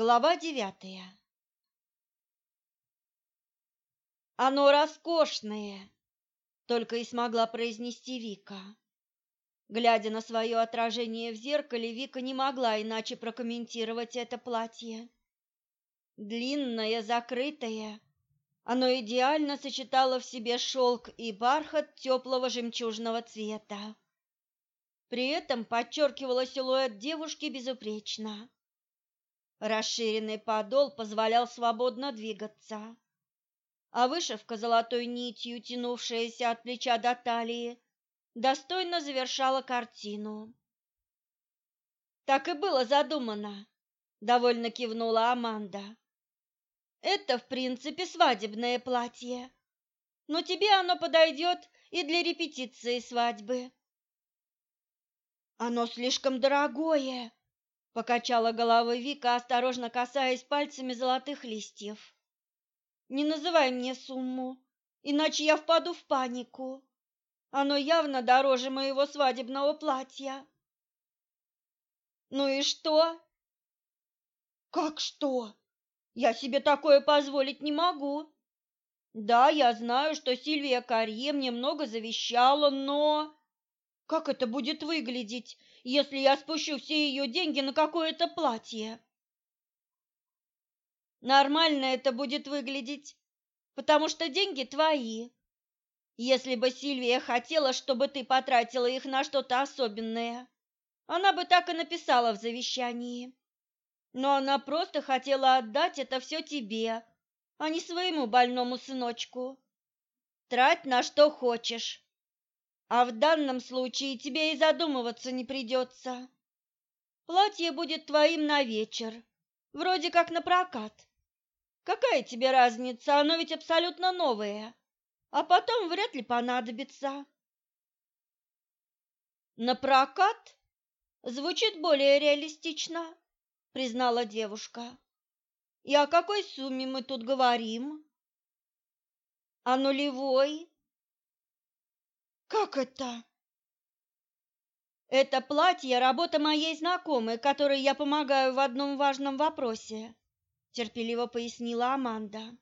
Глава девятая. Оно роскошное, только и смогла произнести Вика. Глядя на свое отражение в зеркале, Вика не могла иначе прокомментировать это платье. Длинное, закрытое, оно идеально сочетало в себе шелк и бархат теплого жемчужного цвета. При этом подчеркивало силуэт девушки безупречно. Расширенный подол позволял свободно двигаться, а вышивка золотой нитью, тянувшаяся от плеча до талии, достойно завершала картину. Так и было задумано, довольно кивнула Аманда. Это, в принципе, свадебное платье, но тебе оно подойдет и для репетиции свадьбы. Оно слишком дорогое, Покачала головой Вика, осторожно касаясь пальцами золотых листьев. Не называй мне сумму, иначе я впаду в панику. Оно явно дороже моего свадебного платья. Ну и что? Как что? Я себе такое позволить не могу. Да, я знаю, что Сильвия Карье мне много завещала, но как это будет выглядеть, если я спущу все ее деньги на какое-то платье? Нормально это будет выглядеть, потому что деньги твои. Если бы Сильвия хотела, чтобы ты потратила их на что-то особенное, она бы так и написала в завещании. Но она просто хотела отдать это все тебе, а не своему больному сыночку. Трать на что хочешь. А в данном случае тебе и задумываться не придется. Платье будет твоим на вечер, вроде как на прокат. Какая тебе разница, оно ведь абсолютно новое, а потом вряд ли понадобится. На прокат? Звучит более реалистично, признала девушка. И о какой сумме мы тут говорим? О нулевой? Как это? Это платье работа моей знакомой, которой я помогаю в одном важном вопросе, терпеливо пояснила Аманда.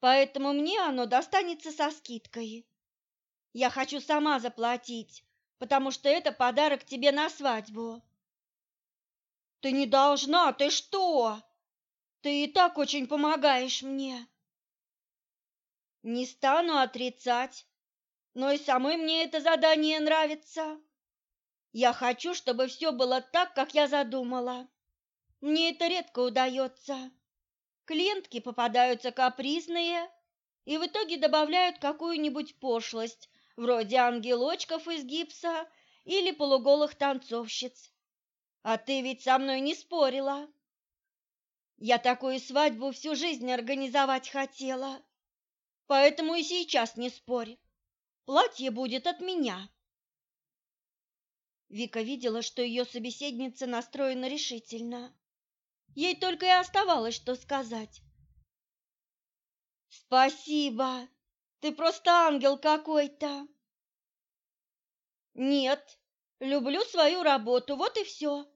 Поэтому мне оно достанется со скидкой. Я хочу сама заплатить, потому что это подарок тебе на свадьбу. Ты не должна, ты что? Ты и так очень помогаешь мне. Не стану отрицать, но и самой мне это задание нравится. Я хочу, чтобы все было так, как я задумала. Мне это редко удается. Клиентки попадаются капризные и в итоге добавляют какую-нибудь пошлость, вроде ангелочков из гипса или полуголых танцовщиц. А ты ведь со мной не спорила. Я такую свадьбу всю жизнь организовать хотела, поэтому и сейчас не спорь. Платье будет от меня. Вика видела, что ее собеседница настроена решительно. Ей только и оставалось, что сказать. Спасибо. Ты просто ангел какой-то. Нет, люблю свою работу, вот и все.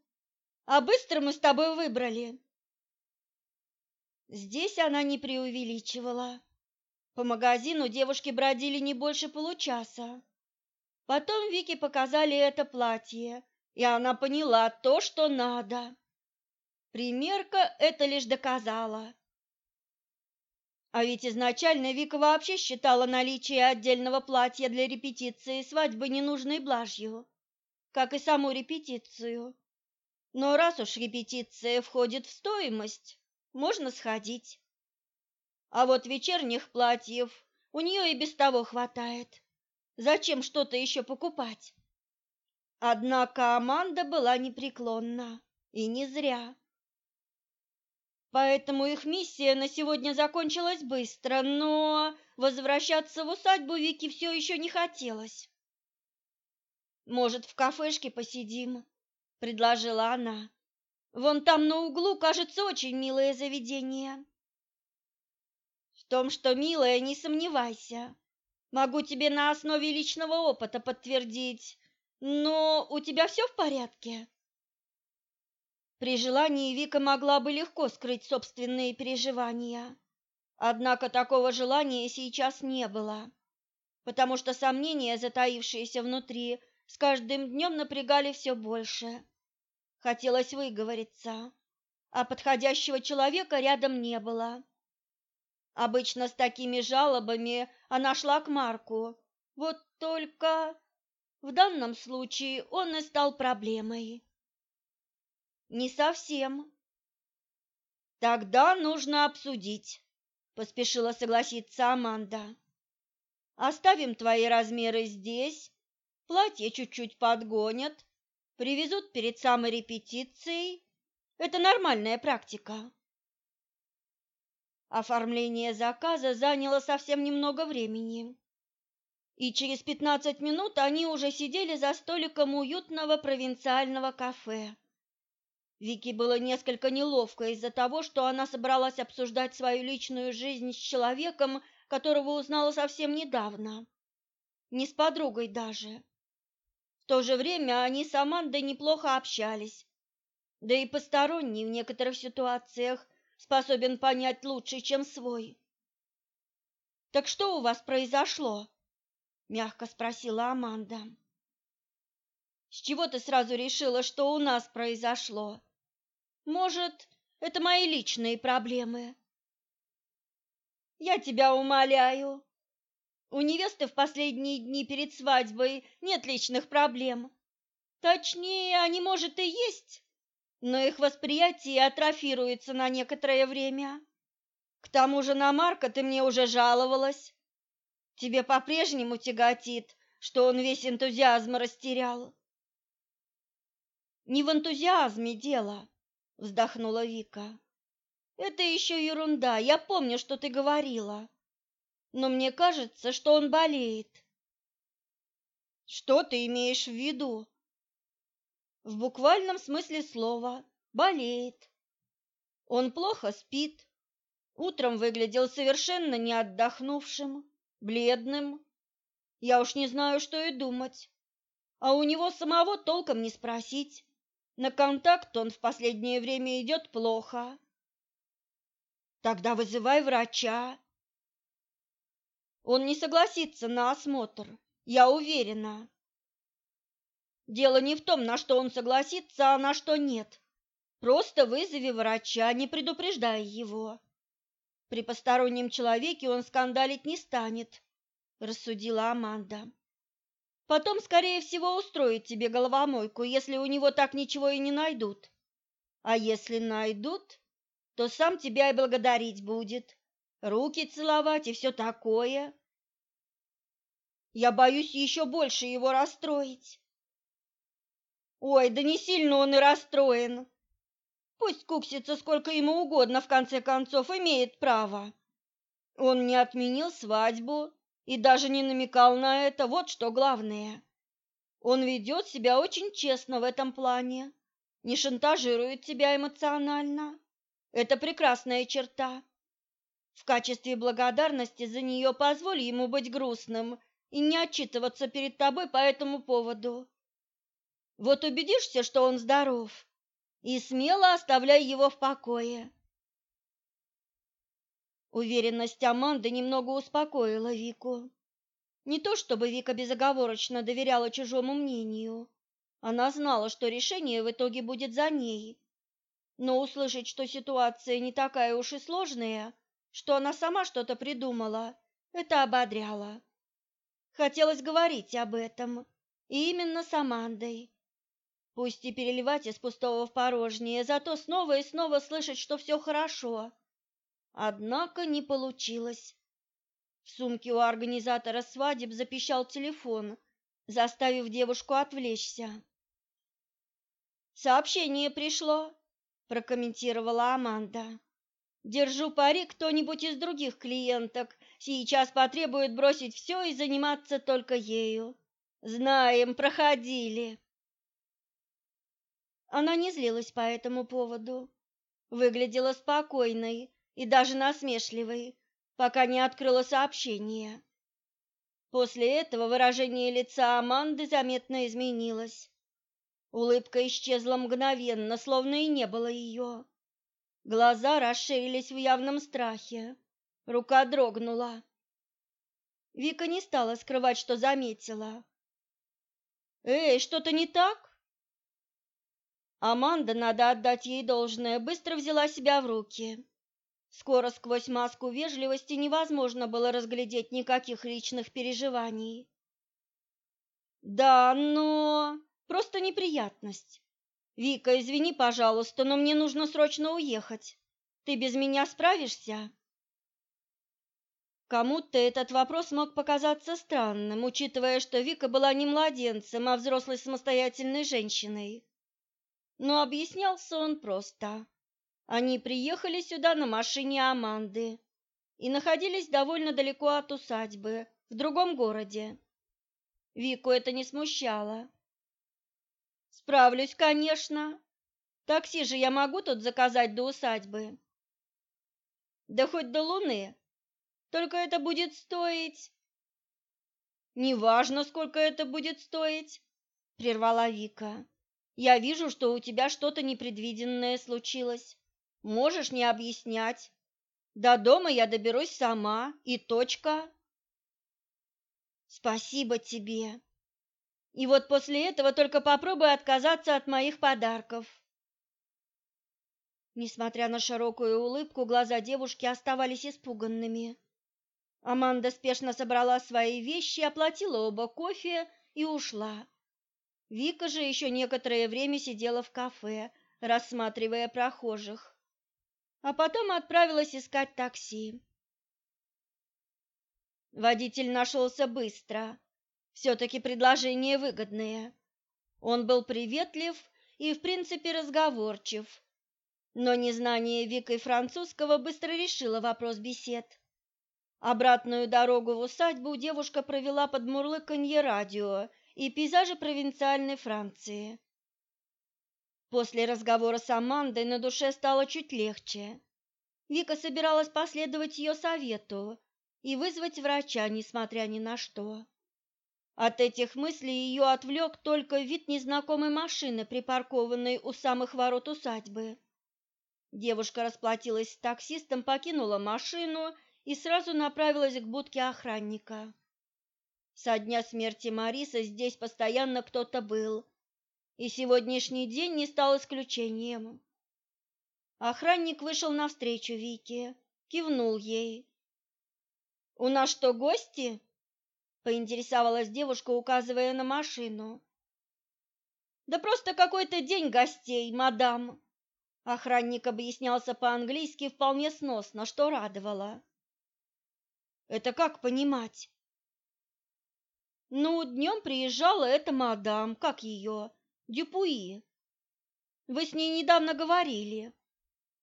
А быстро мы с тобой выбрали. Здесь она не преувеличивала. По магазину девушки бродили не больше получаса. Потом Вике показали это платье, и она поняла то, что надо. Примерка это лишь доказала. А ведь изначально Вика вообще считала наличие отдельного платья для репетиции свадьбы ненужной блажью, как и саму репетицию. Но раз уж репетиция входит в стоимость, можно сходить. А вот вечерних платьев у нее и без того хватает. Зачем что-то еще покупать? Однако Аманда была непреклонна, и не зря. Поэтому их миссия на сегодня закончилась быстро, но возвращаться в усадьбу Вики все еще не хотелось. «Может, в кафешке посидим?» — предложила она. «Вон там на углу, кажется, очень милое заведение». В том, что милая, не сомневайся. Могу тебе на основе личного опыта подтвердить. Но у тебя все в порядке? При желании Вика могла бы легко скрыть собственные переживания. Однако такого желания сейчас не было, потому что сомнения, затаившиеся внутри, с каждым днем напрягали все больше. Хотелось выговориться, а подходящего человека рядом не было. Обычно с такими жалобами она шла к Марку, вот только в данном случае он и стал проблемой. Не совсем. Тогда нужно обсудить, поспешила согласиться Аманда. Оставим твои размеры здесь, платье чуть-чуть подгонят, привезут перед самой репетицией. Это нормальная практика. Оформление заказа заняло совсем немного времени и через пятнадцать минут они уже сидели за столиком уютного провинциального кафе. Вике было несколько неловко из-за того, что она собралась обсуждать свою личную жизнь с человеком, которого узнала совсем недавно. Не с подругой даже. В то же время они с Амандой неплохо общались. Да и посторонний в некоторых ситуациях способен понять лучше, чем свой. «Так что у вас произошло?» мягко спросила Аманда. С чего ты сразу решила, что у нас произошло? Может, это мои личные проблемы? Я тебя умоляю. У невесты в последние дни перед свадьбой нет личных проблем. Точнее, они, может, и есть, но их восприятие атрофируется на некоторое время. К тому же на Марка ты мне уже жаловалась. Тебе по-прежнему тяготит, что он весь энтузиазм растерял? Не в энтузиазме дело, вздохнула Вика. Это еще ерунда. Я помню, что ты говорила. Но мне кажется, что он болеет. Что ты имеешь в виду? В буквальном смысле слова болеет. Он плохо спит. Утром выглядел совершенно не отдохнувшим бледным. Я уж не знаю, что и думать. А у него самого толком не спросить. На контакт он в последнее время идет плохо. Тогда вызывай врача. Он не согласится на осмотр, я уверена. Дело не в том, на что он согласится, а на что нет. Просто вызови врача, не предупреждая его. При постороннем человеке он скандалить не станет, рассудила Аманда. Потом, скорее всего, устроит тебе головомойку, если у него так ничего и не найдут. А если найдут, то сам тебя и благодарить будет, руки целовать и все такое. Я боюсь еще больше его расстроить. Ой, да не сильно он и расстроен. Пусть куксится сколько ему угодно, в конце концов, имеет право. Он не отменил свадьбу и даже не намекал на это, вот что главное. Он ведет себя очень честно в этом плане, не шантажирует тебя эмоционально. Это прекрасная черта. В качестве благодарности за нее позволь ему быть грустным и не отчитываться перед тобой по этому поводу. Вот убедишься, что он здоров, и смело оставляй его в покое. Уверенность Аманды немного успокоила Вику. Не то чтобы Вика безоговорочно доверяла чужому мнению. Она знала, что решение в итоге будет за ней. Но услышать, что ситуация не такая уж и сложная, что она сама что-то придумала, это ободряло. Хотелось говорить об этом, и именно с Амандой. Пусть и переливать из пустого в порожнее, зато снова и снова слышать, что все хорошо. Однако не получилось. В сумке у организатора свадеб запищал телефон, заставив девушку отвлечься. «Сообщение пришло», – прокомментировала Аманда. «Держу пари, кто-нибудь из других клиенток сейчас потребует бросить все и заниматься только ею. Знаем, проходили». Она не злилась по этому поводу, выглядела спокойной и даже насмешливой, пока не открыла сообщение. После этого выражение лица Аманды заметно изменилось. Улыбка исчезла мгновенно, словно и не было ее. Глаза расширились в явном страхе. Рука дрогнула. Вика не стала скрывать, что заметила. «Эй, что-то не так?» Аманда, надо отдать ей должное, быстро взяла себя в руки. Скоро сквозь маску вежливости невозможно было разглядеть никаких личных переживаний. «Да, но...» Просто неприятность. Вика, извини, пожалуйста, но мне нужно срочно уехать. Ты без меня справишься? Кому-то этот вопрос мог показаться странным, учитывая, что Вика была не младенцем, а взрослой самостоятельной женщиной. Но объяснялся он просто. Они приехали сюда на машине Аманды и находились довольно далеко от усадьбы, в другом городе. Вику это не смущало. Справлюсь, конечно. Такси же я могу тут заказать до усадьбы. Да хоть до Луны. Только это будет стоить... Неважно, сколько это будет стоить, прервала Вика. Я вижу, что у тебя что-то непредвиденное случилось. Можешь не объяснять. До дома я доберусь сама, и точка. Спасибо тебе, и вот после этого только попробуй отказаться от моих подарков. Несмотря на широкую улыбку, глаза девушки оставались испуганными. Аманда спешно собрала свои вещи, оплатила оба кофе и ушла. Вика же еще некоторое время сидела в кафе, рассматривая прохожих, а потом отправилась искать такси. Водитель нашелся быстро. Все-таки предложение выгодное. Он был приветлив и, в принципе, разговорчив. Но незнание Викой французского быстро решило вопрос бесед. Обратную дорогу в усадьбу девушка провела под мурлыканье радио и пейзажи провинциальной Франции. После разговора с Амандой на душе стало чуть легче. Вика собиралась последовать ее совету и вызвать врача, несмотря ни на что. От этих мыслей ее отвлек только вид незнакомой машины, припаркованной у самых ворот усадьбы. Девушка расплатилась с таксистом, покинула машину и сразу направилась к будке охранника. Со дня смерти Марисы здесь постоянно кто-то был, и сегодняшний день не стал исключением. Охранник вышел навстречу Вике, кивнул ей. «У нас что, гости?» поинтересовалась девушка, указывая на машину. Да просто какой-то день гостей, мадам. Охранник объяснялся по-английски вполне сносно, что радовало. Это как понимать? Ну, днем приезжала эта мадам, как ее, Дюпуи. Вы с ней недавно говорили.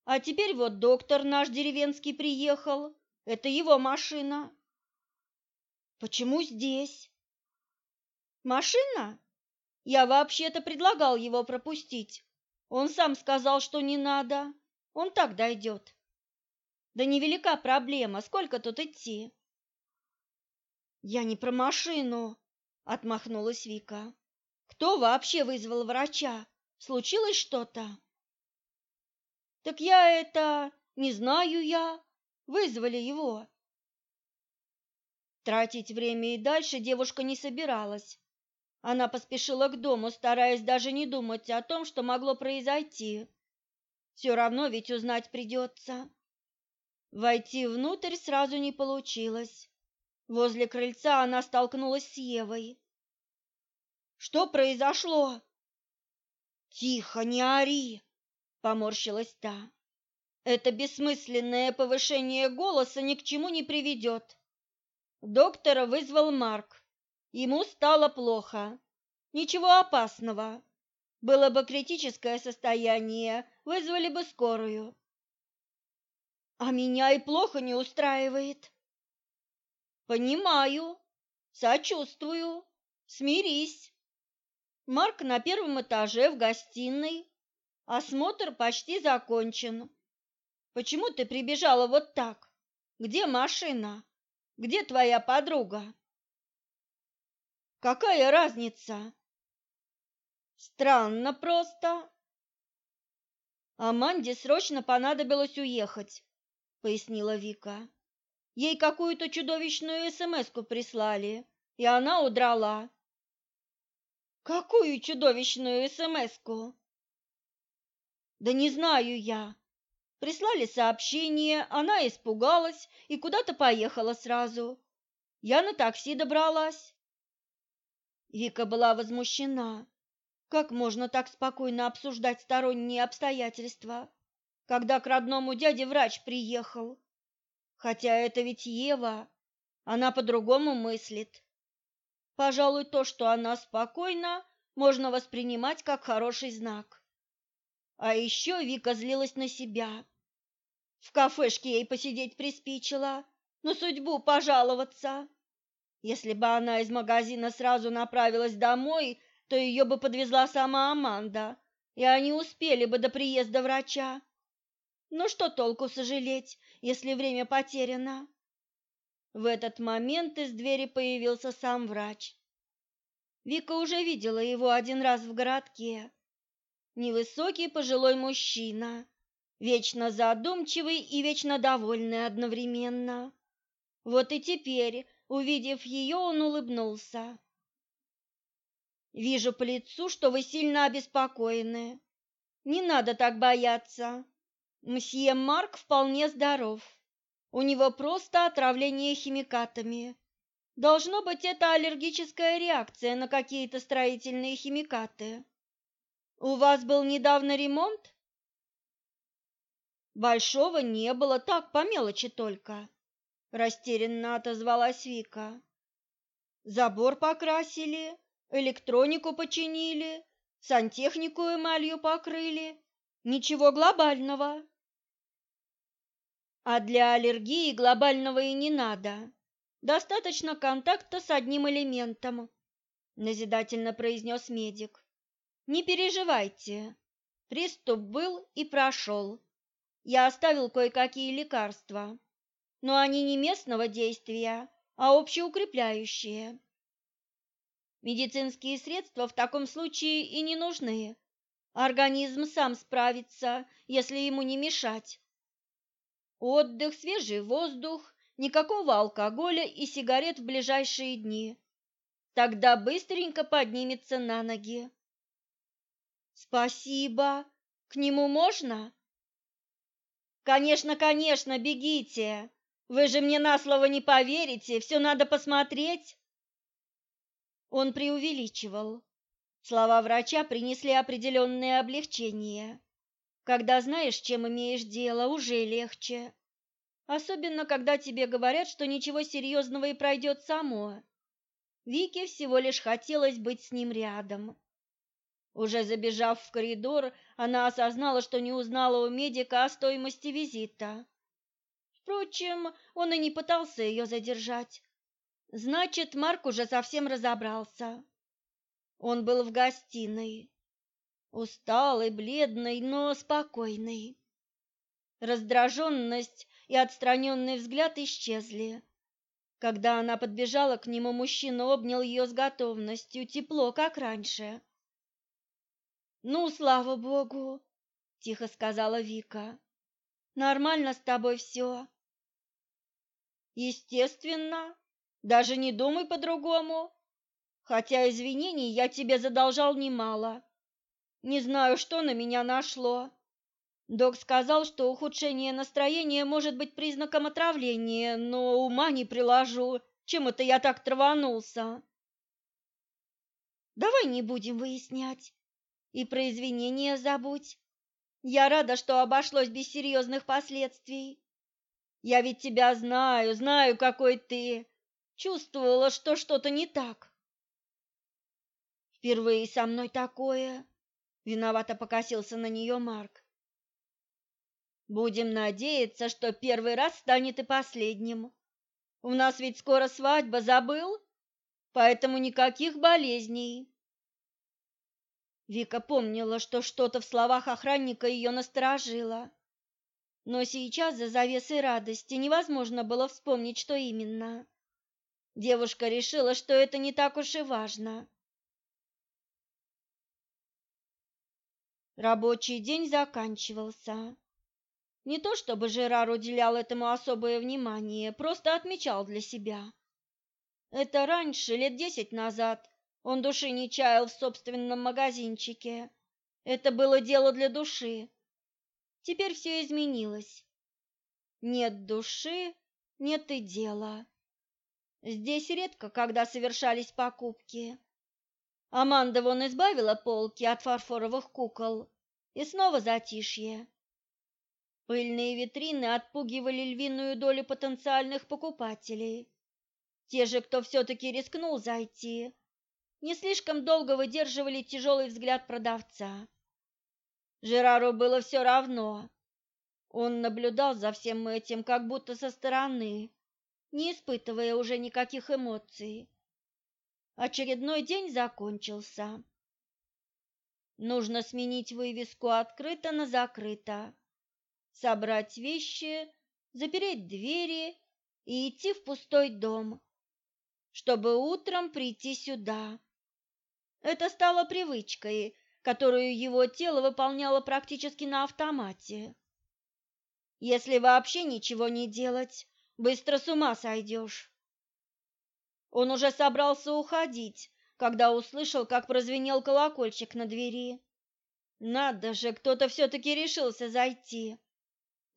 А теперь вот доктор наш деревенский приехал. Это его машина. Почему здесь? Машина? Я вообще-то предлагал его пропустить. Он сам сказал, что не надо. Он так дойдет. Да невелика проблема, сколько тут идти? Я не про машину, отмахнулась Вика. Кто вообще вызвал врача? Случилось что-то? Так я это, не знаю я. Вызвали его. Тратить время и дальше девушка не собиралась. Она поспешила к дому, стараясь даже не думать о том, что могло произойти. Все равно ведь узнать придется. Войти внутрь сразу не получилось. Возле крыльца она столкнулась с Евой. «Что произошло?» «Тихо, не ори!» — поморщилась та. «Это бессмысленное повышение голоса ни к чему не приведет. Доктора вызвал Марк. Ему стало плохо. Ничего опасного. Было бы критическое состояние, вызвали бы скорую. А меня и плохо не устраивает. Понимаю, сочувствую, смирись. Марк на первом этаже в гостиной. Осмотр почти закончен. Почему ты прибежала вот так? Где машина? Где твоя подруга? Какая разница? Странно просто. Аманде срочно понадобилось уехать, пояснила Вика. Ей какую-то чудовищную СМСку прислали, и она удрала. Какую чудовищную СМСку? Да не знаю я. Прислали сообщение, она испугалась и куда-то поехала сразу. Я на такси добралась. Вика была возмущена. Как можно так спокойно обсуждать сторонние обстоятельства, когда к родному дяде врач приехал? Хотя это ведь Ева, она по-другому мыслит. Пожалуй, то, что она спокойна, можно воспринимать как хороший знак. А еще Вика злилась на себя. В кафешке ей посидеть приспичило, на судьбу пожаловаться. Если бы она из магазина сразу направилась домой, то ее бы подвезла сама Аманда, и они успели бы до приезда врача. Но что толку сожалеть, если время потеряно? В этот момент из двери появился сам врач. Вика уже видела его один раз в городке. Невысокий пожилой мужчина, вечно задумчивый и вечно довольный одновременно. Вот и теперь, увидев ее, он улыбнулся. Вижу по лицу, что вы сильно обеспокоены. Не надо так бояться. Мсье Марк вполне здоров. У него просто отравление химикатами. Должно быть, это аллергическая реакция на какие-то строительные химикаты. У вас был недавно ремонт? Большого не было, так по мелочи только, растерянно отозвалась Вика. Забор покрасили, электронику починили, сантехнику эмалью покрыли. Ничего глобального. А для аллергии глобального и не надо. Достаточно контакта с одним элементом, назидательно произнес медик. Не переживайте. Приступ был и прошел. Я оставил кое-какие лекарства, но они не местного действия, а общеукрепляющие. Медицинские средства в таком случае и не нужны. Организм сам справится, если ему не мешать. Отдых, свежий воздух, никакого алкоголя и сигарет в ближайшие дни. Тогда быстренько поднимется на ноги. Спасибо. К нему можно? Конечно, конечно, бегите. Вы же мне на слово не поверите, все надо посмотреть. Он преувеличивал. Слова врача принесли определенное облегчение. Когда знаешь, чем имеешь дело, уже легче. Особенно, когда тебе говорят, что ничего серьезного и пройдет само. Вике всего лишь хотелось быть с ним рядом. Уже забежав в коридор, она осознала, что не узнала у медика о стоимости визита. Впрочем, он и не пытался ее задержать. Значит, Марк уже совсем разобрался. Он был в гостиной, усталый, бледный, но спокойный. Раздраженность и отстраненный взгляд исчезли. Когда она подбежала к нему, мужчина обнял ее с готовностью, тепло, как раньше. «Ну, слава богу!» — тихо сказала Вика. «Нормально с тобой все?» «Естественно. Даже не думай по-другому. Хотя извинений я тебе задолжал немало. Не знаю, что на меня нашло. Док сказал, что ухудшение настроения может быть признаком отравления, но ума не приложу, чем это я так траванулся. Давай не будем выяснять. И про извинения забудь. Я рада, что обошлось без серьезных последствий. Я ведь тебя знаю, знаю, какой ты. Чувствовала, что что-то не так. Впервые со мной такое. Виновато покосился на нее Марк. Будем надеяться, что первый раз станет и последним. У нас ведь скоро свадьба, забыл? Поэтому никаких болезней. Вика помнила, что что-то в словах охранника ее насторожило. Но сейчас за завесой радости невозможно было вспомнить, что именно. Девушка решила, что это не так уж и важно. Рабочий день заканчивался. Не то чтобы Жерар уделял этому особое внимание, просто отмечал для себя. Это раньше, лет десять назад, он души не чаял в собственном магазинчике. Это было дело для души. Теперь все изменилось. Нет души, нет и дела. Здесь редко, когда совершались покупки. Аманда вон избавила полки от фарфоровых кукол, и снова затишье. Пыльные витрины отпугивали львиную долю потенциальных покупателей. Те же, кто все-таки рискнул зайти, не слишком долго выдерживали тяжелый взгляд продавца. Жерару было все равно. Он наблюдал за всем этим как будто со стороны, не испытывая уже никаких эмоций. Очередной день закончился. Нужно сменить вывеску «Открыто» на «Закрыто», собрать вещи, запереть двери и идти в пустой дом, чтобы утром прийти сюда. Это стало привычкой, которую его тело выполняло практически на автомате. Если вообще ничего не делать, быстро с ума сойдешь. Он уже собрался уходить, когда услышал, как прозвенел колокольчик на двери. Надо же, кто-то все-таки решился зайти.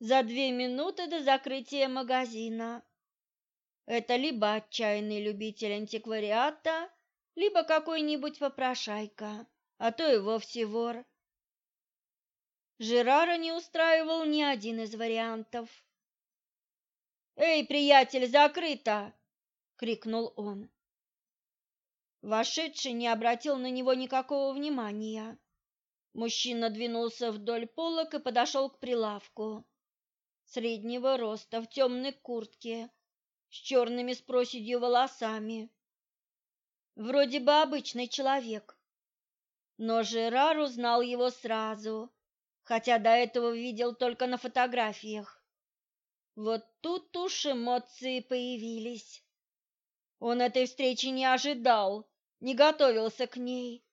За две минуты до закрытия магазина. Это либо отчаянный любитель антиквариата, либо какой-нибудь попрошайка, а то и вовсе вор. Жерара не устраивал ни один из вариантов. «Эй, приятель, закрыто!» Крикнул он. Вошедший не обратил на него никакого внимания. Мужчина двинулся вдоль полок и подошел к прилавку. Среднего роста, в темной куртке, с черными с проседью волосами. Вроде бы обычный человек. Но Жерар узнал его сразу, хотя до этого видел только на фотографиях. Вот тут уж эмоции появились. Он этой встречи не ожидал, не готовился к ней.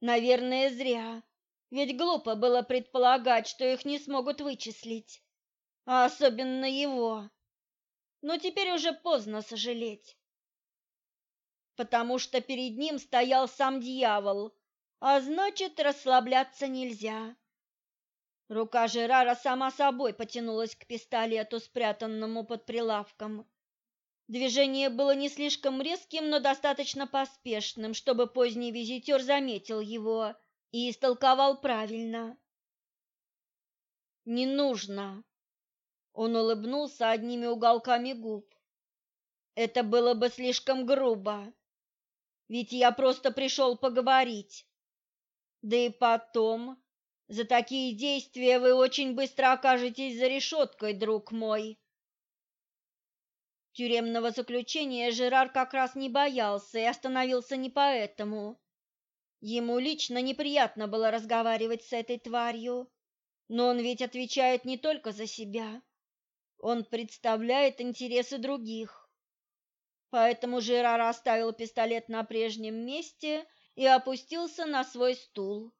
Наверное, зря, ведь глупо было предполагать, что их не смогут вычислить, а особенно его. Но теперь уже поздно сожалеть, потому что перед ним стоял сам дьявол, а значит, расслабляться нельзя. Рука Жерара сама собой потянулась к пистолету, спрятанному под прилавком. Движение было не слишком резким, но достаточно поспешным, чтобы поздний визитер заметил его и истолковал правильно. «Не нужно!» Он улыбнулся одними уголками губ. «Это было бы слишком грубо, ведь я просто пришел поговорить. Да и потом, за такие действия вы очень быстро окажетесь за решеткой, друг мой». Тюремного заключения Жерар как раз не боялся и остановился не поэтому. Ему лично неприятно было разговаривать с этой тварью, но он ведь отвечает не только за себя. Он представляет интересы других. Поэтому Жерар оставил пистолет на прежнем месте и опустился на свой стул.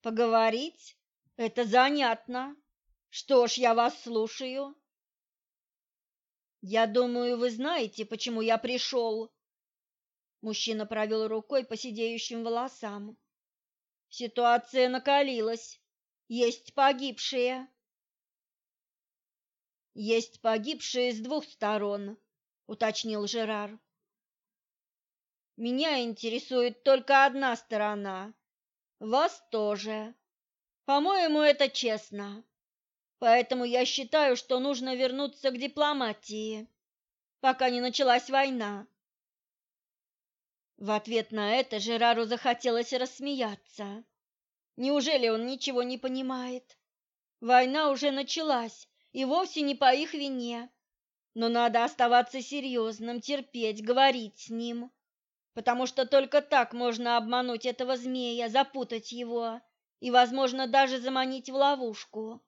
Поговорить? Это занятно. Что ж, я вас слушаю. Я думаю, вы знаете, почему я пришел». Мужчина провел рукой по сидеющим волосам. Ситуация накалилась. Есть погибшие. Есть погибшие с двух сторон, уточнил Жерар. Меня интересует только одна сторона. Вас тоже. По-моему, это честно. Поэтому я считаю, что нужно вернуться к дипломатии, пока не началась война. В ответ на это Жерару захотелось рассмеяться. Неужели он ничего не понимает? Война уже началась, и вовсе не по их вине. Но надо оставаться серьезным, терпеть, говорить с ним, потому что только так можно обмануть этого змея, запутать его и, возможно, даже заманить в ловушку.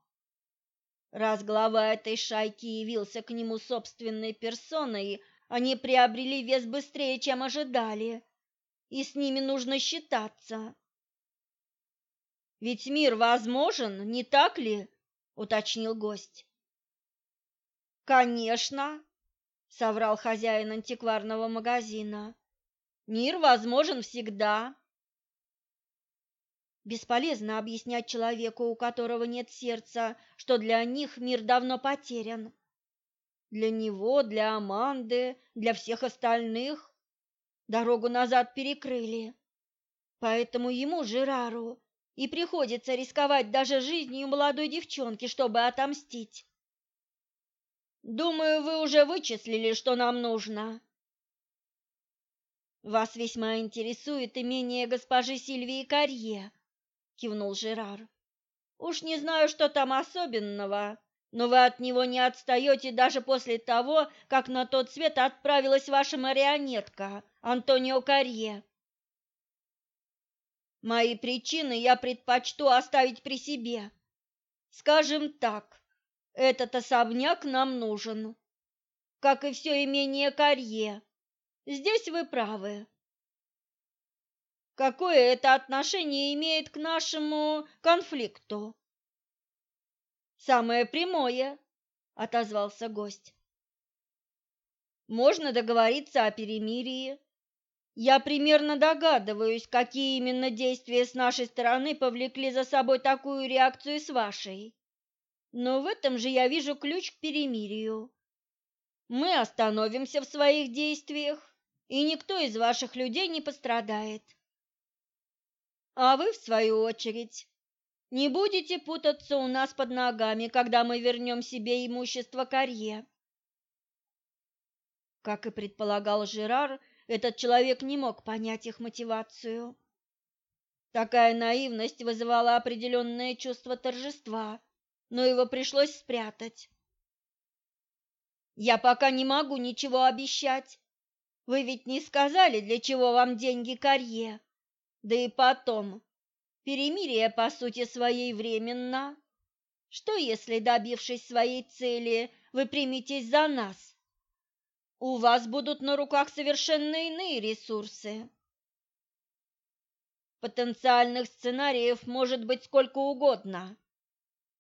Раз глава этой шайки явился к нему собственной персоной, они приобрели вес быстрее, чем ожидали, и с ними нужно считаться. Ведь мир возможен, не так ли? уточнил гость. Конечно, соврал хозяин антикварного магазина. Мир возможен всегда. Бесполезно объяснять человеку, у которого нет сердца, что для них мир давно потерян. Для него, для Аманды, для всех остальных дорогу назад перекрыли. Поэтому ему, Жерару, и приходится рисковать даже жизнью молодой девчонки, чтобы отомстить. Думаю, вы уже вычислили, что нам нужно. Вас весьма интересует имение госпожи Сильвии Карье, кивнул Жерар. Уж не знаю, что там особенного, но вы от него не отстаете даже после того, как на тот свет отправилась ваша марионетка Антонио Карье. Мои причины я предпочту оставить при себе. Скажем так, этот особняк нам нужен, как и все имение Карье. Здесь вы правы. Какое это отношение имеет к нашему конфликту? Самое прямое, отозвался гость. Можно договориться о перемирии, я примерно догадываюсь, какие именно действия с нашей стороны повлекли за собой такую реакцию с вашей. Но в этом же я вижу ключ к перемирию. Мы остановимся в своих действиях, и никто из ваших людей не пострадает. А вы, в свою очередь, не будете путаться у нас под ногами, когда мы вернем себе имущество Карье. Как и предполагал Жерар, этот человек не мог понять их мотивацию. Такая наивность вызывала определенное чувство торжества, но его пришлось спрятать. «Я пока не могу ничего обещать. Вы ведь не сказали, для чего вам деньги Карье. Да и потом, перемирие по сути своей временно. Что, если, добившись своей цели, вы приметесь за нас?» у вас будут на руках совершенно иные ресурсы. Потенциальных сценариев может быть сколько угодно.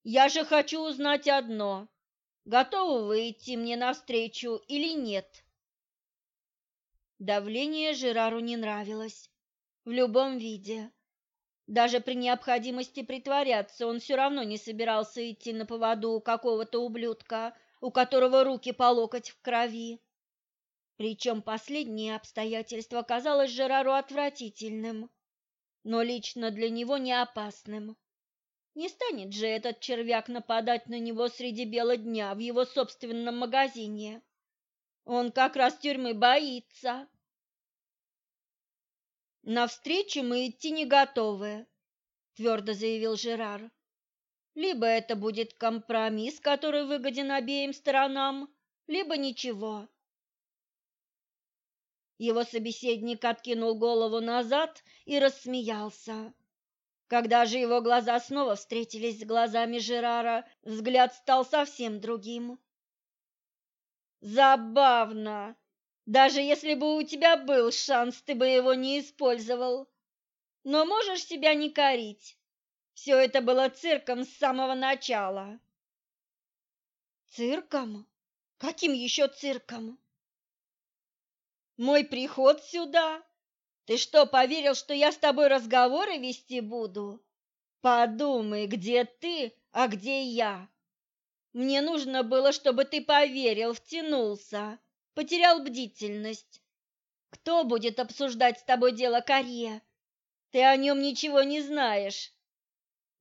Я же хочу узнать одно. Готовы вы идти мне навстречу или нет? Давление Жерару не нравилось. В любом виде. Даже при необходимости притворяться он все равно не собирался идти на поводу у какого-то ублюдка, у которого руки по локоть в крови. Причем последнее обстоятельство казалось Жерару отвратительным, но лично для него не опасным. Не станет же этот червяк нападать на него среди бела дня в его собственном магазине. Он как раз тюрьмы боится. На встречу мы идти не готовы, твердо заявил Жерар. Либо это будет компромисс, который выгоден обеим сторонам, либо ничего. Его собеседник откинул голову назад и рассмеялся. Когда же его глаза снова встретились с глазами Жерара, взгляд стал совсем другим. Забавно. Даже если бы у тебя был шанс, ты бы его не использовал. Но можешь себя не корить. Все это было цирком с самого начала. Цирком? Каким еще цирком? Мой приход сюда? Ты что, поверил, что я с тобой разговоры вести буду? Подумай, где ты, а где я. Мне нужно было, чтобы ты поверил, втянулся, потерял бдительность. Кто будет обсуждать с тобой дело Карье? Ты о нем ничего не знаешь.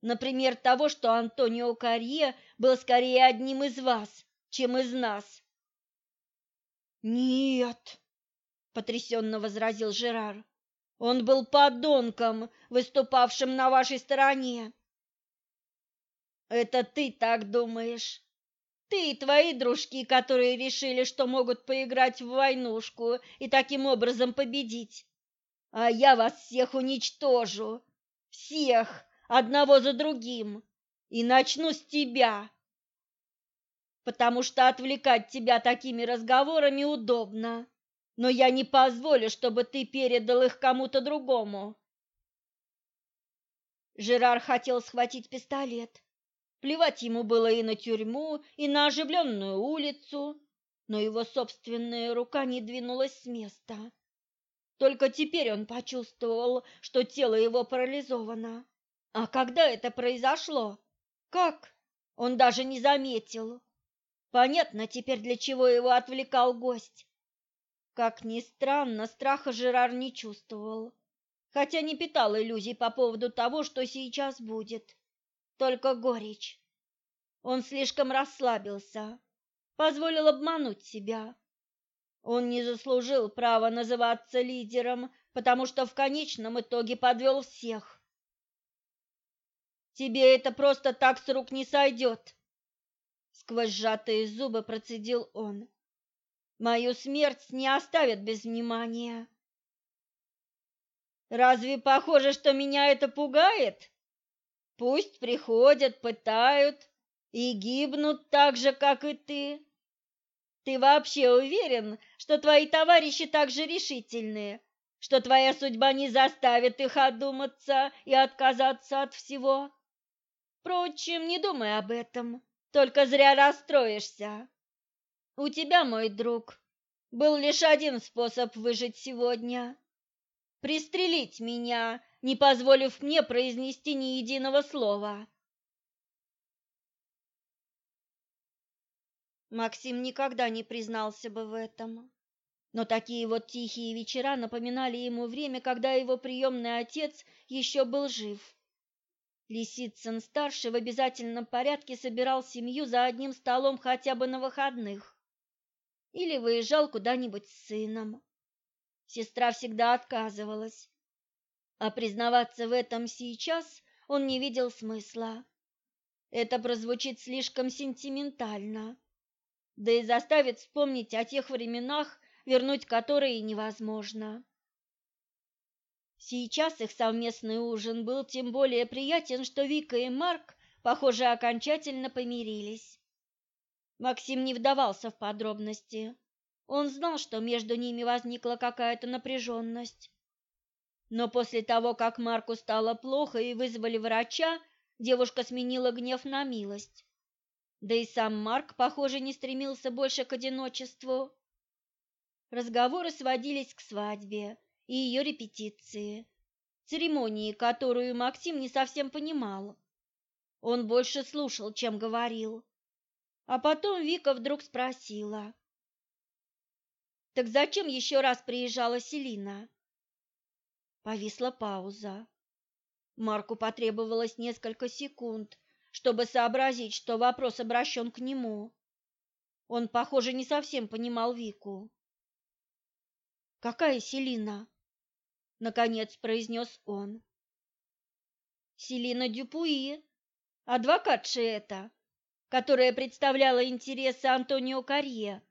Например, того, что Антонио Карье был скорее одним из вас, чем из нас. Нет, потрясенно возразил Жерар. Он был подонком, выступавшим на вашей стороне. Это ты так думаешь? Ты и твои дружки, которые решили, что могут поиграть в войнушку и таким образом победить. А я вас всех уничтожу. Всех, одного за другим. И начну с тебя. Потому что отвлекать тебя такими разговорами удобно но я не позволю, чтобы ты передал их кому-то другому. Жерар хотел схватить пистолет. Плевать ему было и на тюрьму, и на оживленную улицу, но его собственная рука не двинулась с места. Только теперь он почувствовал, что тело его парализовано. А когда это произошло? Как? Он даже не заметил. Понятно теперь, для чего его отвлекал гость. Как ни странно, страха Жерар не чувствовал, хотя не питал иллюзий по поводу того, что сейчас будет. Только горечь. Он слишком расслабился, позволил обмануть себя. Он не заслужил права называться лидером, потому что в конечном итоге подвел всех. Тебе это просто так с рук не сойдет, сквозь сжатые зубы процедил он. Мою смерть не оставят без внимания. Разве похоже, что меня это пугает? Пусть приходят, пытают и гибнут так же, как и ты. Ты вообще уверен, что твои товарищи так же решительные, что твоя судьба не заставит их одуматься и отказаться от всего? Впрочем, не думай об этом. Только зря расстроишься. У тебя, мой друг, был лишь один способ выжить сегодня — пристрелить меня, не позволив мне произнести ни единого слова. Максим никогда не признался бы в этом. Но такие вот тихие вечера напоминали ему время, когда его приемный отец еще был жив. Лисицын-старший в обязательном порядке собирал семью за одним столом хотя бы на выходных или выезжал куда-нибудь с сыном. Сестра всегда отказывалась, а признаваться в этом сейчас он не видел смысла. Это прозвучит слишком сентиментально, да и заставит вспомнить о тех временах, вернуть которые невозможно. Сейчас их совместный ужин был тем более приятен, что Вика и Марк, похоже, окончательно помирились. Максим не вдавался в подробности. Он знал, что между ними возникла какая-то напряженность. Но после того, как Марку стало плохо и вызвали врача, девушка сменила гнев на милость. Да и сам Марк, похоже, не стремился больше к одиночеству. Разговоры сводились к свадьбе, и ее репетиции, церемонии, которую Максим не совсем понимал. Он больше слушал, чем говорил. А потом Вика вдруг спросила. «Так зачем еще раз приезжала Селина?» Повисла пауза. Марку потребовалось несколько секунд, чтобы сообразить, что вопрос обращен к нему. Он, похоже, не совсем понимал Вику. «Какая Селина?» наконец произнес он. Селина Дюпуи, адвокатша эта, которая представляла интересы Антонио Карье.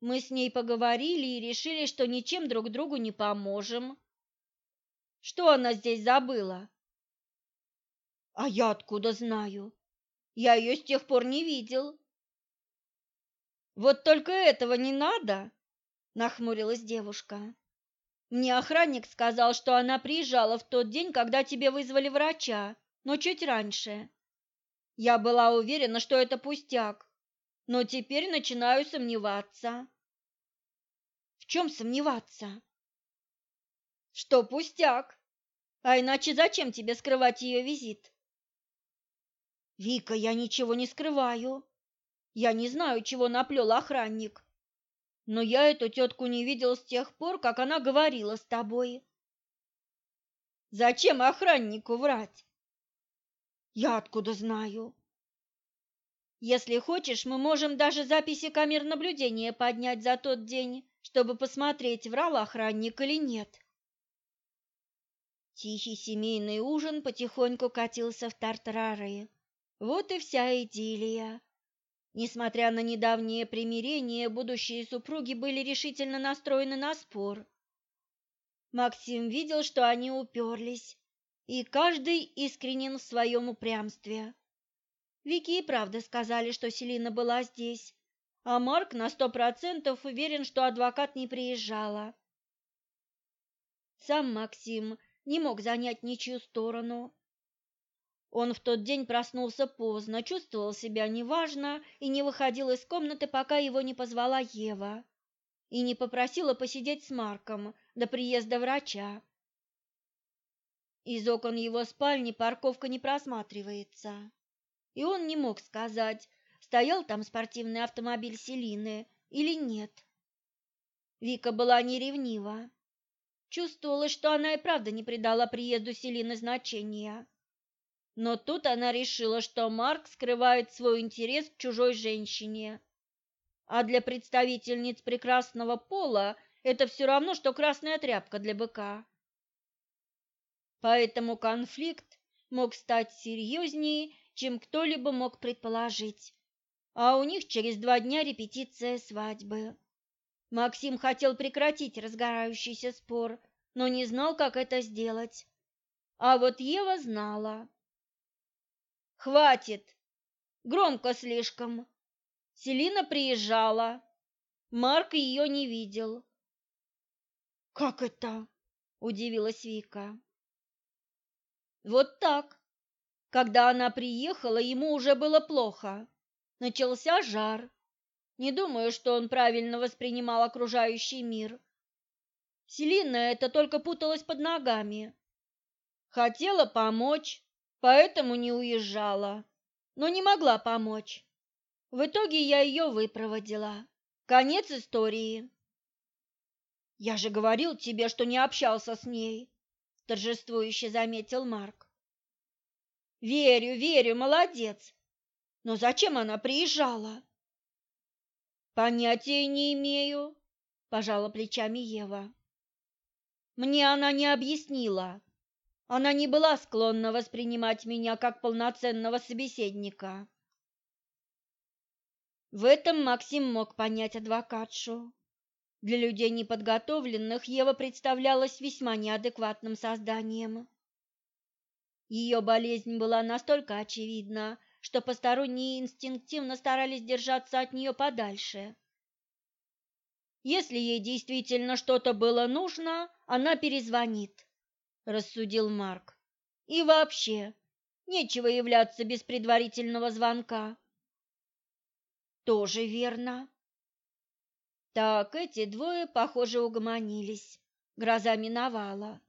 Мы с ней поговорили и решили, что ничем друг другу не поможем. Что она здесь забыла? А я откуда знаю? Я ее с тех пор не видел. Вот только этого не надо, нахмурилась девушка. Мне охранник сказал, что она приезжала в тот день, когда тебе вызвали врача, но чуть раньше. Я была уверена, что это пустяк, но теперь начинаю сомневаться. В чем сомневаться? Что пустяк? А иначе зачем тебе скрывать ее визит? Вика, я ничего не скрываю. Я не знаю, чего наплел охранник. Но я эту тетку не видел с тех пор, как она говорила с тобой. Зачем охраннику врать? Я откуда знаю? Если хочешь, мы можем даже записи камер наблюдения поднять за тот день, чтобы посмотреть, врал охранник или нет. Тихий семейный ужин потихоньку катился в тартарары. Вот и вся идиллия. Несмотря на недавнее примирение, будущие супруги были решительно настроены на спор. Максим видел, что они уперлись, и каждый искренен в своем упрямстве. Вики и правда сказали, что Селина была здесь, а Марк на сто процентов уверен, что адвокат не приезжала. Сам Максим не мог занять ничью сторону, Он в тот день проснулся поздно, чувствовал себя неважно и не выходил из комнаты, пока его не позвала Ева и не попросила посидеть с Марком до приезда врача. Из окон его спальни парковка не просматривается, и он не мог сказать, стоял там спортивный автомобиль Селины или нет. Вика была не Чувствовала, что она и правда не придала приезду Селины значения. Но тут она решила, что Марк скрывает свой интерес к чужой женщине. А для представительниц прекрасного пола это все равно, что красная тряпка для быка. Поэтому конфликт мог стать серьезнее, чем кто-либо мог предположить. А у них через два дня репетиция свадьбы. Максим хотел прекратить разгорающийся спор, но не знал, как это сделать. А вот Ева знала. Хватит. Громко слишком. Селина приезжала. Марк ее не видел. Как это? удивилась Вика. Вот так. Когда она приехала, ему уже было плохо. Начался жар. Не думаю, что он правильно воспринимал окружающий мир. Селина это только путалась под ногами. Хотела помочь, поэтому не уезжала, но не могла помочь. В итоге я ее выпроводила. Конец истории. Я же говорил тебе, что не общался с ней, торжествующе заметил Марк. Верю, верю, молодец. Но зачем она приезжала? Понятия не имею, пожала плечами Ева. Мне она не объяснила. Она не была склонна воспринимать меня как полноценного собеседника. В этом Максим мог понять адвокатшу. Для людей неподготовленных Ева представлялась весьма неадекватным созданием. Ее болезнь была настолько очевидна, что посторонние инстинктивно старались держаться от нее подальше. Если ей действительно что-то было нужно, она перезвонит рассудил Марк. И вообще, нечего являться без предварительного звонка. Тоже верно. Так, эти двое, похоже, угомонились. Гроза миновала.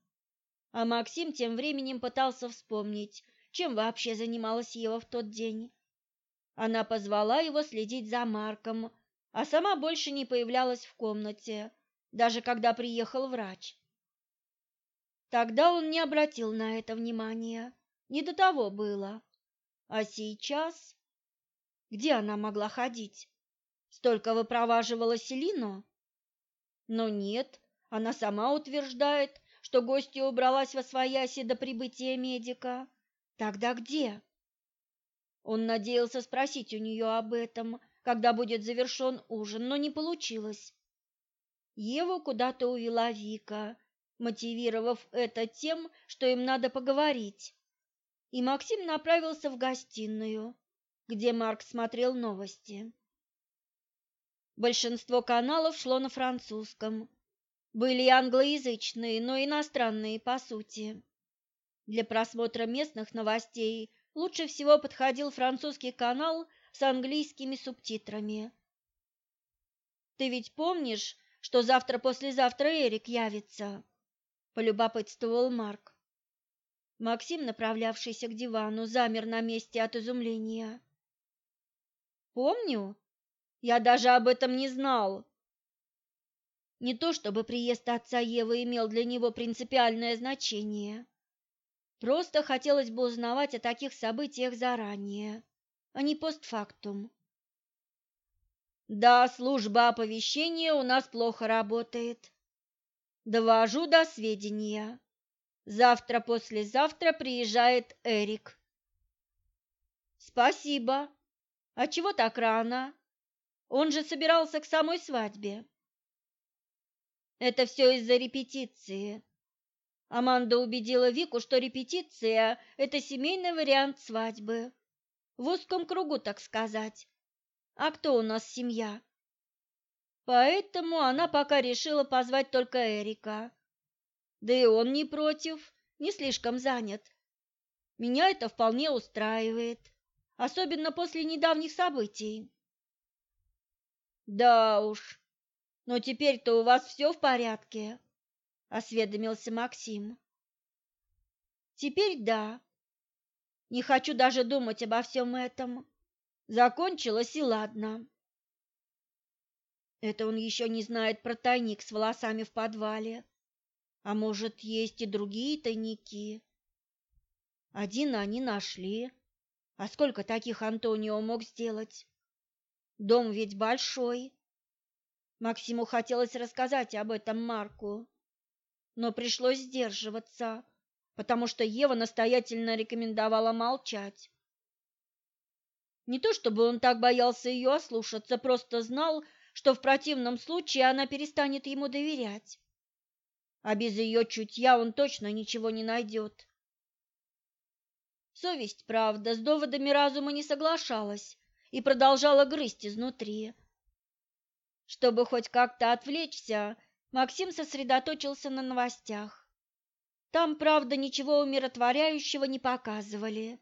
А Максим тем временем пытался вспомнить, чем вообще занималась Ева в тот день. Она позвала его следить за Марком, а сама больше не появлялась в комнате, даже когда приехал врач. Тогда он не обратил на это внимания, не до того было. А сейчас... Где она могла ходить? Столько выпроваживала Селину? Но нет, она сама утверждает, что гостья убралась во свояси до прибытия медика. Тогда где? Он надеялся спросить у нее об этом, когда будет завершен ужин, но не получилось. Еву куда-то увела Вика, мотивировав это тем, что им надо поговорить. И Максим направился в гостиную, где Марк смотрел новости. Большинство каналов шло на французском. Были англоязычные, но иностранные по сути. Для просмотра местных новостей лучше всего подходил французский канал с английскими субтитрами. Ты ведь помнишь, что завтра-послезавтра Эрик явится? полюбопытствовал Марк. Максим, направлявшийся к дивану, замер на месте от изумления. Помню, я даже об этом не знал. Не то чтобы приезд отца Евы имел для него принципиальное значение. Просто хотелось бы узнавать о таких событиях заранее, а не постфактум. Да, служба оповещения у нас плохо работает. Довожу до сведения. Завтра-послезавтра приезжает Эрик. Спасибо. А чего так рано? Он же собирался к самой свадьбе. Это все из-за репетиции. Аманда убедила Вику, что репетиция – это семейный вариант свадьбы. В узком кругу, так сказать. А кто у нас семья? Поэтому она пока решила позвать только Эрика. Да и он не против, не слишком занят. Меня это вполне устраивает, особенно после недавних событий. Да уж, но теперь-то у вас все в порядке, осведомился Максим. Теперь да. Не хочу даже думать обо всем этом. Закончилось и ладно. Это он еще не знает про тайник с волосами в подвале. А может, есть и другие тайники? Один они нашли. А сколько таких Антонио мог сделать? Дом ведь большой. Максиму хотелось рассказать об этом Марку, но пришлось сдерживаться, потому что Ева настоятельно рекомендовала молчать. Не то чтобы он так боялся ее ослушаться, просто знал, что в противном случае она перестанет ему доверять. А без ее чутья он точно ничего не найдет. Совесть, правда, с доводами разума не соглашалась и продолжала грызть изнутри. Чтобы хоть как-то отвлечься, Максим сосредоточился на новостях. Там, правда, ничего умиротворяющего не показывали.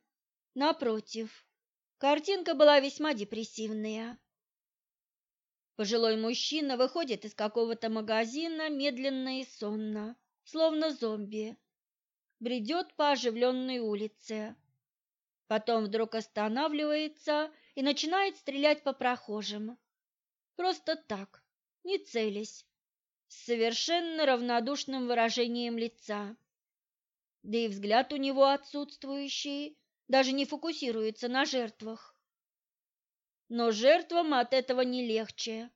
Напротив, картинка была весьма депрессивная. Пожилой мужчина выходит из какого-то магазина медленно и сонно, словно зомби. Бредет по оживленной улице. Потом вдруг останавливается и начинает стрелять по прохожим. Просто так, не целясь, с совершенно равнодушным выражением лица. Да и взгляд у него отсутствующий, даже не фокусируется на жертвах. Но жертвам от этого не легче.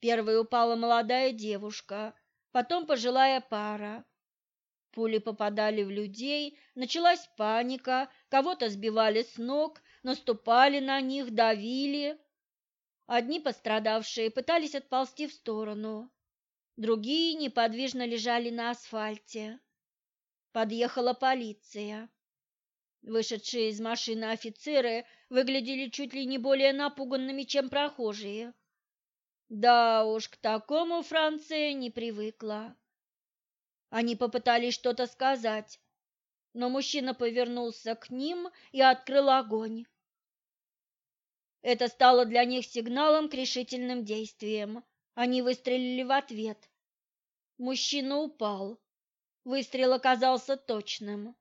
Первой упала молодая девушка, потом пожилая пара. Пули попадали в людей, началась паника, кого-то сбивали с ног, наступали на них, давили. Одни пострадавшие пытались отползти в сторону, другие неподвижно лежали на асфальте. Подъехала полиция. Вышедшие из машины офицеры выглядели чуть ли не более напуганными, чем прохожие. Да уж, к такому Франция не привыкла. Они попытались что-то сказать, но мужчина повернулся к ним и открыл огонь. Это стало для них сигналом к решительным действиям. Они выстрелили в ответ. Мужчина упал. Выстрел оказался точным.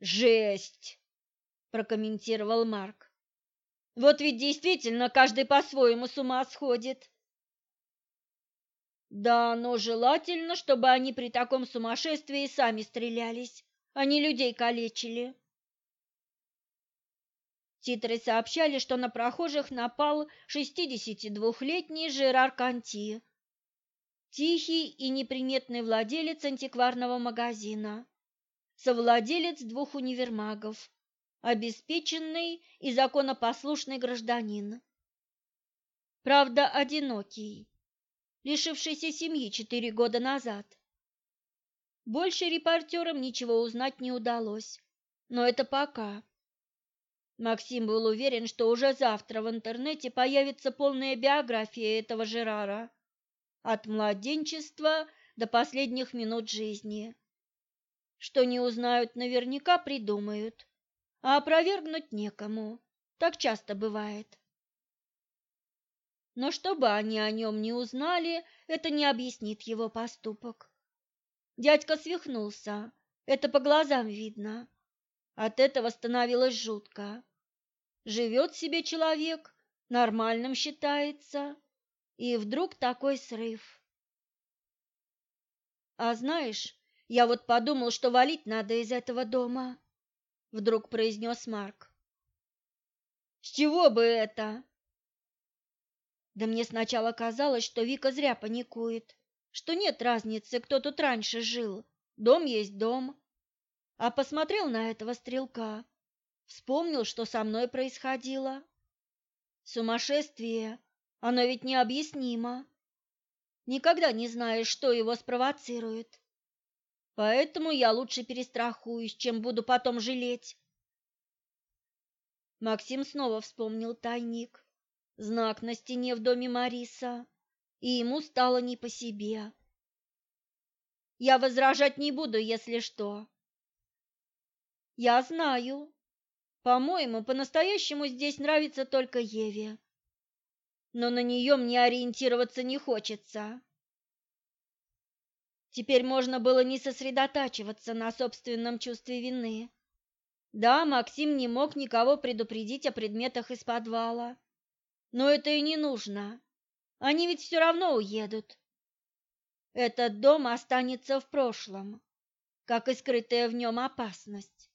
«Жесть!» – прокомментировал Марк. «Вот ведь действительно каждый по-своему с ума сходит». Да, но желательно, чтобы они при таком сумасшествии сами стрелялись, а не людей калечили. Титры сообщали, что на прохожих напал 62-летний Жерар Канти, тихий и неприметный владелец антикварного магазина, совладелец двух универмагов, обеспеченный и законопослушный гражданин. Правда, одинокий лишившийся семьи четыре года назад. Больше репортерам ничего узнать не удалось, но это пока. Максим был уверен, что уже завтра в интернете появится полная биография этого Жерара, от младенчества до последних минут жизни. Что не узнают наверняка, придумают, а опровергнуть некому. Так часто бывает. Но чтобы они о нем не узнали, это не объяснит его поступок. Дядька свихнулся, это по глазам видно. От этого становилось жутко. Живет себе человек, нормальным считается, и вдруг такой срыв. А знаешь, я вот подумал, что валить надо из этого дома, вдруг произнес Марк. С чего бы это? Да мне сначала казалось, что Вика зря паникует, что нет разницы, кто тут раньше жил. Дом есть дом. А посмотрел на этого стрелка, вспомнил, что со мной происходило. Сумасшествие, оно ведь необъяснимо. Никогда не знаешь, что его спровоцирует. Поэтому я лучше перестрахуюсь, чем буду потом жалеть. Максим снова вспомнил тайник знак на стене в доме Мариса, и ему стало не по себе. Я возражать не буду, если что. Я знаю. По-моему, по-настоящему здесь нравится только Еве. Но на нее мне ориентироваться не хочется. Теперь можно было не сосредотачиваться на собственном чувстве вины. Да, Максим не мог никого предупредить о предметах из подвала. Но это и не нужно. Они ведь все равно уедут. Этот дом останется в прошлом, как и скрытая в нем опасность.